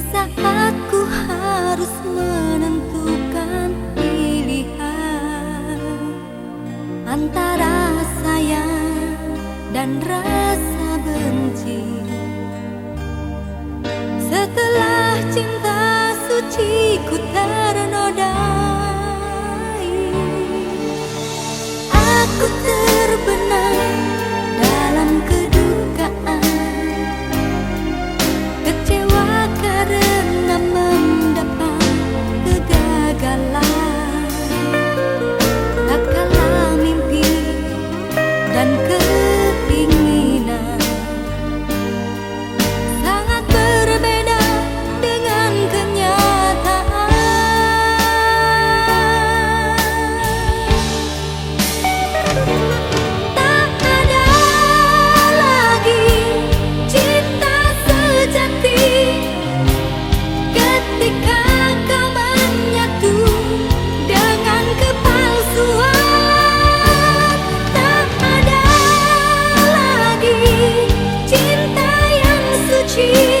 saat ku harus menentukan pilihan antara sayang dan rasa benci. Setelah cinta suci ku ternodai cheese.